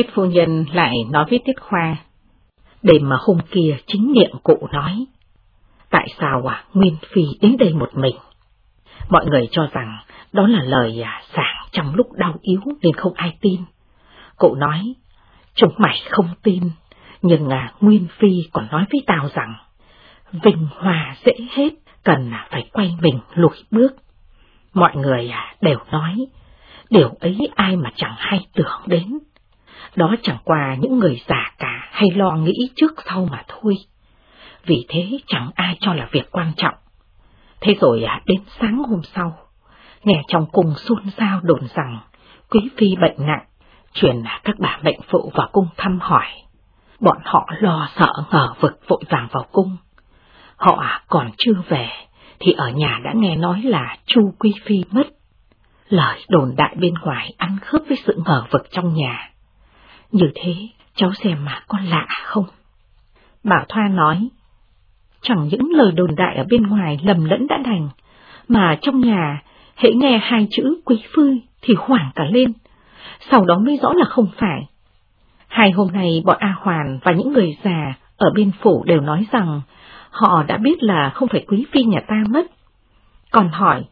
Tiết phu nhân lại nói với Tiết Khoa. Đêm mà hôm kia chính miệng cụ nói. Tại sao à, Nguyên Phi đến đây một mình? Mọi người cho rằng đó là lời à, trong lúc đau yếu nên không ai tin. Cụ nói, chúng mày không tin, nhưng à, Nguyên Phi còn nói với tao rằng, Vinh hòa dễ hết, cần à, phải quay mình lùi bước. Mọi người à, đều nói, điều ấy ai mà chẳng hay tưởng đến. Đó chẳng qua những người già cả hay lo nghĩ trước sau mà thôi. Vì thế chẳng ai cho là việc quan trọng. Thế rồi à, đến sáng hôm sau, nghe trong cung xôn xao đồn rằng quý phi bệnh nặng, truyền à, các bà bệnh phụ vào cung thăm hỏi. Bọn họ lo sợ ngờ vực vội vàng vào cung. Họ à, còn chưa về, thì ở nhà đã nghe nói là Chu Quý Phi mất. Lời đồn đại bên ngoài ăn khớp với sự ngờ vực trong nhà. Như thế, cháu xem mà có lạ không? Bảo Thoa nói, chẳng những lời đồn đại ở bên ngoài lầm lẫn đã đành, mà trong nhà, hễ nghe hai chữ quý phi thì hoảng cả lên, sau đó mới rõ là không phải. Hai hôm nay bọn A Hoàn và những người già ở bên phủ đều nói rằng họ đã biết là không phải quý phi nhà ta mất. Còn hỏi,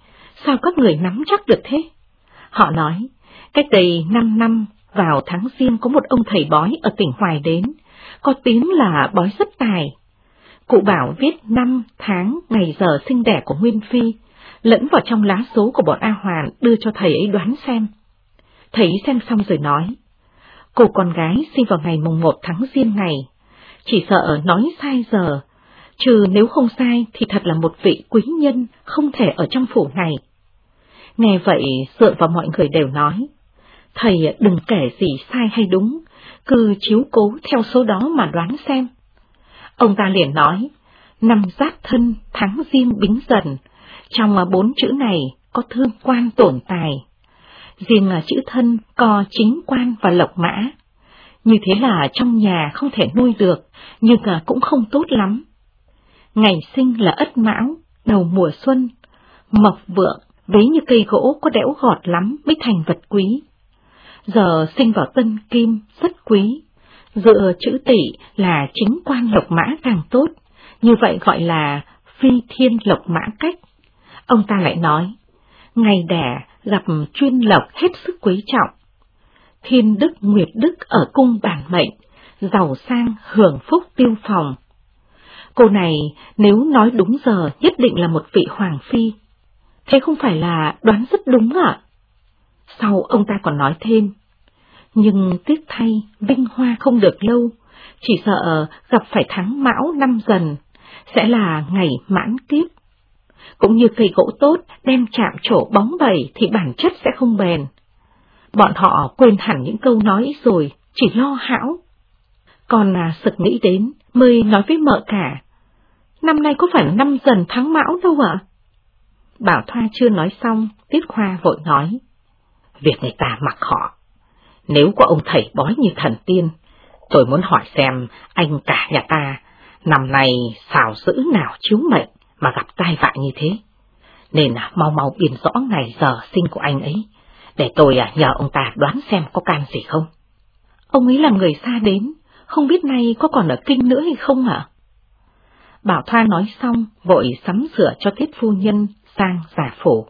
sao các người nắm chắc được thế? Họ nói, cách đây 5 năm vào tháng riêng có một ông thầy bói ở tỉnh Hoài đến, có tiếng là bói rất tài. Cụ bảo viết năm, tháng, ngày giờ sinh đẻ của Nguyên Phi, lẫn vào trong lá số của bọn A Hoàn đưa cho thầy ấy đoán xem. Thầy xem xong rồi nói, cô con gái sinh vào ngày mùng 1 tháng riêng này, chỉ sợ nói sai giờ, trừ nếu không sai thì thật là một vị quý nhân không thể ở trong phủ này. Nghe vậy, dựa vào mọi người đều nói, thầy đừng kể gì sai hay đúng, cứ chiếu cố theo số đó mà đoán xem. Ông ta liền nói, năm giáp thân tháng riêng bính dần, trong bốn chữ này có thương quan tổn tài. Riêng chữ thân có chính quan và lộc mã. Như thế là trong nhà không thể nuôi được, nhưng cũng không tốt lắm. Ngày sinh là ất mão, đầu mùa xuân, mộc vượng, vế như cây gỗ có đẽo gọt lắm mới thành vật quý. Giờ sinh vào tân kim, rất quý. Dựa chữ tỷ là chính quan lộc mã càng tốt, như vậy gọi là phi thiên lộc mã cách. Ông ta lại nói, ngày đẻ gặp chuyên lộc hết sức quý trọng. Thiên đức nguyệt đức ở cung bản mệnh, giàu sang hưởng phúc tiêu phòng. Cô này nếu nói đúng giờ nhất định là một vị hoàng phi. Thế không phải là đoán rất đúng ạ? Sau ông ta còn nói thêm, nhưng tiếc thay vinh hoa không được lâu, chỉ sợ gặp phải tháng mão năm dần, sẽ là ngày mãn kiếp. Cũng như cây gỗ tốt đem chạm chỗ bóng bẩy thì bản chất sẽ không bền. Bọn họ quên hẳn những câu nói rồi, chỉ lo hão. Còn là sực nghĩ đến, mới nói với mợ cả, năm nay có phải năm dần tháng mão đâu ạ? Bảo Thoa chưa nói xong, Tiết Khoa vội nói, việc người ta mặc họ. Nếu có ông thầy bói như thần tiên, tôi muốn hỏi xem anh cả nhà ta năm nay xào dữ nào chiếu mệnh mà gặp tai vạ như thế. Nên à, mau mau biển rõ ngày giờ sinh của anh ấy, để tôi à, nhờ ông ta đoán xem có can gì không. Ông ấy là người xa đến, không biết nay có còn ở kinh nữa hay không ạ? Bảo Thoa nói xong, vội sắm sửa cho Tiết Phu Nhân sang giả phủ.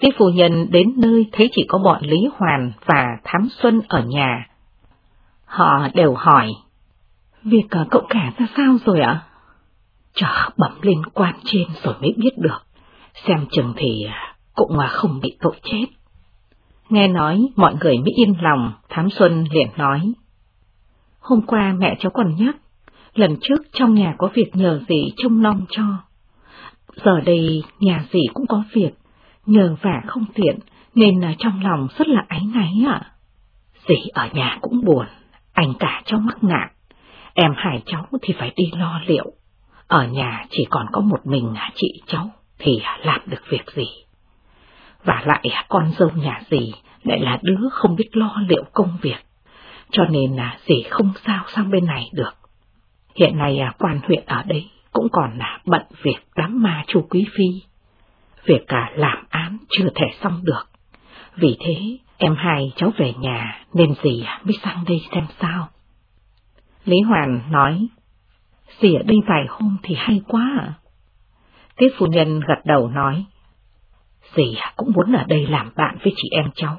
Tiết Phu Nhân đến nơi thấy chỉ có bọn Lý Hoàn và Thám Xuân ở nhà. Họ đều hỏi, việc cậu cả ra sao rồi ạ? Chờ bẩm lên quan trên rồi mới biết được, xem chừng thì cũng không bị tội chết. Nghe nói mọi người mới yên lòng, Thám Xuân liền nói. Hôm qua mẹ cháu còn nhắc, lần trước trong nhà có việc nhờ gì trông nom cho. Giờ đây nhà gì cũng có việc, nhờ vả không tiện, nên là trong lòng rất là áy náy ạ. À. Dì ở nhà cũng buồn, anh cả cháu mắc nạn, em hai cháu thì phải đi lo liệu. Ở nhà chỉ còn có một mình à, chị cháu thì à, làm được việc gì. Và lại à, con dâu nhà dì lại là đứa không biết lo liệu công việc, cho nên là dì không sao sang bên này được. Hiện nay quan huyện ở đây cũng còn là bận việc đám ma chu quý phi. Việc cả làm án chưa thể xong được. Vì thế, em hai cháu về nhà nên dì mới sang đây xem sao. Lý Hoàn nói, dì ở đây vài hôm thì hay quá à. Tiết phu nhân gật đầu nói, dì cũng muốn ở đây làm bạn với chị em cháu,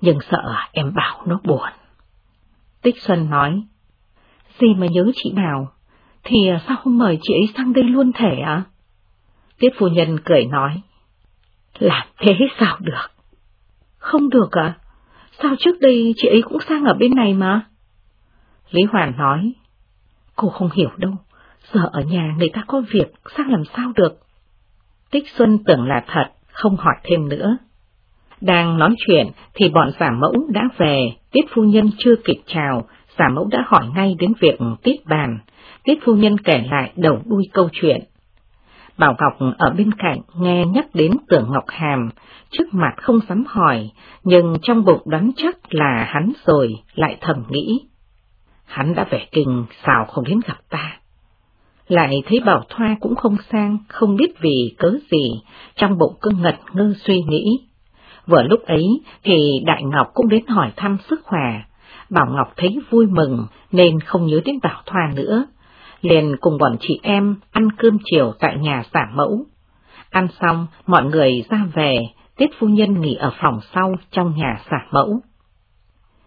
nhưng sợ em bảo nó buồn. Tích Xuân nói, dì mà nhớ chị Bảo, thì sao không mời chị ấy sang đây luôn thể ạ? À? Tiết phu nhân cười nói, làm thế sao được? Không được ạ, sao trước đây chị ấy cũng sang ở bên này mà? Lý Hoàn nói, cô không hiểu đâu, giờ ở nhà người ta có việc, sang làm sao được? Tích Xuân tưởng là thật, không hỏi thêm nữa. Đang nói chuyện thì bọn giả mẫu đã về, Tiết phu nhân chưa kịp chào, giả mẫu đã hỏi ngay đến việc tiết bàn. Tiết phu nhân kể lại đầu đuôi câu chuyện. Bảo Ngọc ở bên cạnh nghe nhắc đến tưởng Ngọc Hàm, trước mặt không dám hỏi, nhưng trong bụng đoán chắc là hắn rồi, lại thầm nghĩ. Hắn đã vẻ kinh, sao không đến gặp ta? Lại thấy Bảo Thoa cũng không sang, không biết vì cớ gì, trong bụng cứ ngật ngơ suy nghĩ. Vừa lúc ấy thì Đại Ngọc cũng đến hỏi thăm sức khỏe. Bảo Ngọc thấy vui mừng nên không nhớ đến Bảo Thoa nữa, liền cùng bọn chị em ăn cơm chiều tại nhà giả mẫu. Ăn xong, mọi người ra về, Tiết Phu Nhân nghỉ ở phòng sau trong nhà giả mẫu.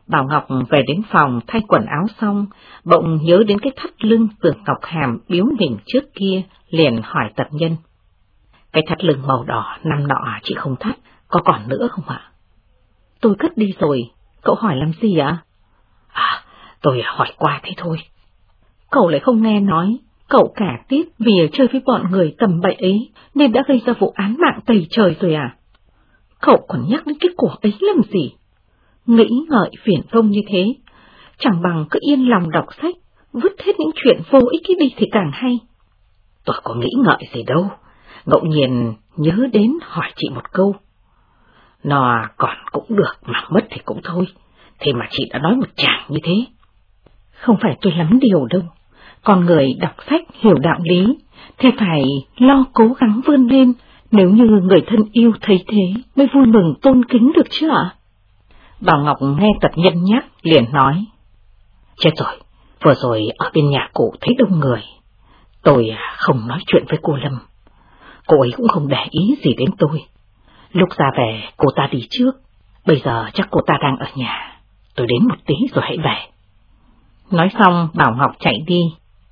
Bảo Ngọc về đến phòng thay quần áo xong, bỗng nhớ đến cái thắt lưng tưởng Ngọc Hàm biếu mình trước kia, liền hỏi tập nhân. Cái thắt lưng màu đỏ năm nọ à, chị không thắt, có còn nữa không ạ? Tôi cất đi rồi, cậu hỏi làm gì ạ? À, tôi hỏi qua thế thôi. Cậu lại không nghe nói, cậu cả tiếp vì chơi với bọn người tầm bậy ấy nên đã gây ra vụ án mạng tày trời rồi à? Cậu còn nhắc đến cái cuộc ấy làm gì? Nghĩ ngợi phiền công như thế, chẳng bằng cứ yên lòng đọc sách, vứt hết những chuyện vô ích đi thì càng hay. Tôi có nghĩ ngợi gì đâu, ngẫu nhiên nhớ đến hỏi chị một câu. Nó còn cũng được mà mất thì cũng thôi, thế mà chị đã nói một chàng như thế. Không phải tôi lắm điều đâu, con người đọc sách hiểu đạo lý, thì phải lo cố gắng vươn lên, nếu như người thân yêu thấy thế mới vui mừng tôn kính được chứ ạ? Bảo Ngọc nghe tật nhân nhắc, liền nói. Chết rồi, vừa rồi ở bên nhà cụ thấy đông người. Tôi không nói chuyện với cô Lâm. Cô ấy cũng không để ý gì đến tôi. Lúc ra về, cô ta đi trước. Bây giờ chắc cô ta đang ở nhà. Tôi đến một tí rồi hãy về. Nói xong, Bảo Ngọc chạy đi.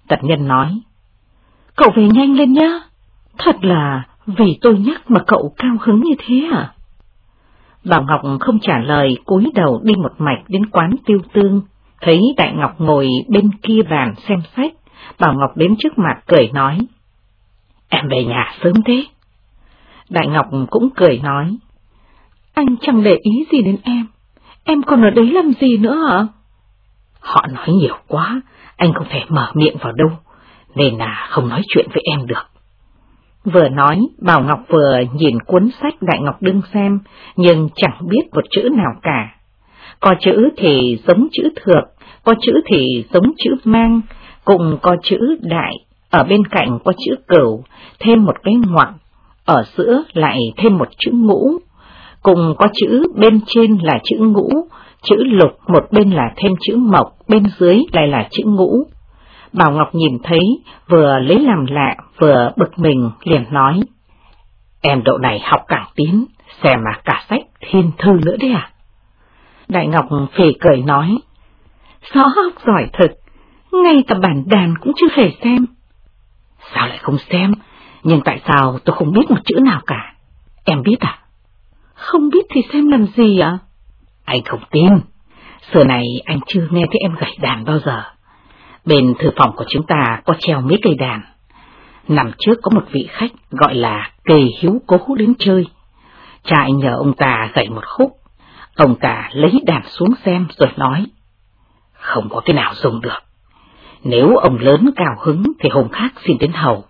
Tật nhân nói. Cậu về nhanh lên nhá. Thật là vì tôi nhắc mà cậu cao hứng như thế à? Bảo Ngọc không trả lời, cúi đầu đi một mạch đến quán tiêu tương, thấy Đại Ngọc ngồi bên kia bàn xem sách, Bảo Ngọc đến trước mặt cười nói. Em về nhà sớm thế. Đại Ngọc cũng cười nói. Anh chẳng để ý gì đến em, em còn ở đấy làm gì nữa hả? Họ nói nhiều quá, anh không thể mở miệng vào đâu, nên là không nói chuyện với em được. Vừa nói, Bảo Ngọc vừa nhìn cuốn sách Đại Ngọc Đương xem, nhưng chẳng biết một chữ nào cả. Có chữ thì giống chữ thượng, có chữ thì giống chữ mang, cùng có chữ đại, ở bên cạnh có chữ cửu, thêm một cái ngoặc, ở giữa lại thêm một chữ ngũ, cùng có chữ bên trên là chữ ngũ, chữ lục một bên là thêm chữ mộc, bên dưới lại là chữ ngũ. Bảo Ngọc nhìn thấy, vừa lấy làm lạ, vừa bực mình, liền nói. Em độ này học càng tiến xem mà cả sách thiên thư nữa đấy à? Đại Ngọc phỉ cười nói. Rõ học giỏi thật ngay cả bản đàn cũng chưa hề xem. Sao lại không xem? Nhưng tại sao tôi không biết một chữ nào cả? Em biết à? Không biết thì xem làm gì ạ? Anh không tin. Xưa này anh chưa nghe thấy em gảy đàn bao giờ. Bên thư phòng của chúng ta có treo mấy cây đàn. Năm trước có một vị khách gọi là cây hiếu cố đến chơi. Cha anh nhờ ông ta gảy một khúc. Ông ta lấy đàn xuống xem rồi nói. Không có cái nào dùng được. Nếu ông lớn cao hứng thì hôm khác xin đến hầu.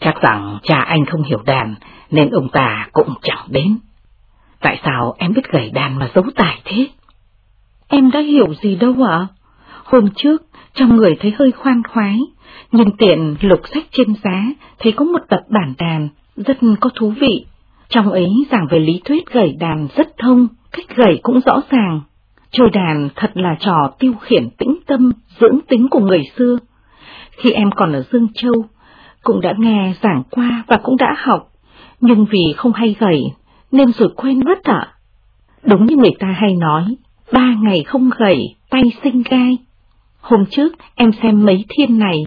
Chắc rằng cha anh không hiểu đàn nên ông ta cũng chẳng đến. Tại sao em biết gảy đàn mà giấu tài thế? Em đã hiểu gì đâu ạ? Hôm trước, trong người thấy hơi khoan khoái, nhìn tiện lục sách trên giá, thấy có một tập bản đàn, rất có thú vị. Trong ấy giảng về lý thuyết gảy đàn rất thông, cách gầy cũng rõ ràng. Chơi đàn thật là trò tiêu khiển tĩnh tâm, dưỡng tính của người xưa. Khi em còn ở Dương Châu, cũng đã nghe giảng qua và cũng đã học, nhưng vì không hay gầy, nên rồi quên mất ạ. Đúng như người ta hay nói, ba ngày không gầy, tay sinh gai. Hôm trước em xem mấy thiên này,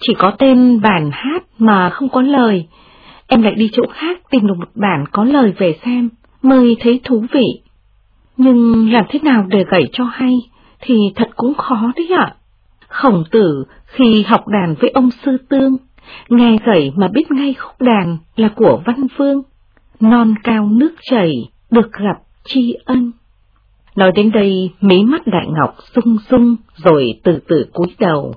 chỉ có tên bản hát mà không có lời. Em lại đi chỗ khác tìm được một bản có lời về xem, mới thấy thú vị. Nhưng làm thế nào để gảy cho hay, thì thật cũng khó đấy ạ. Khổng tử khi học đàn với ông Sư Tương, nghe gảy mà biết ngay khúc đàn là của Văn Vương. Non cao nước chảy, được gặp tri ân. Nói đến đây, mí mắt Đại Ngọc sung sung rồi từ từ cúi đầu.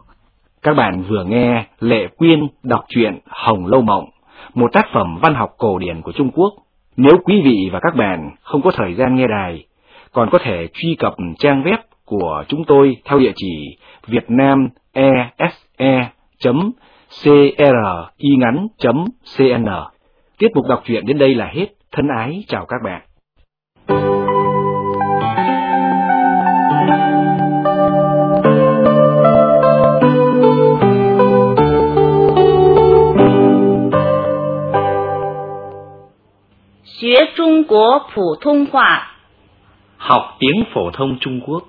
Các bạn vừa nghe Lệ Quyên đọc truyện Hồng Lâu Mộng, một tác phẩm văn học cổ điển của Trung Quốc. Nếu quý vị và các bạn không có thời gian nghe đài, còn có thể truy cập trang web của chúng tôi theo địa chỉ vietnamese.cringắn.cn. Tiết mục đọc truyện đến đây là hết. Thân ái chào các bạn. Học tiếng phổ thông Trung Quốc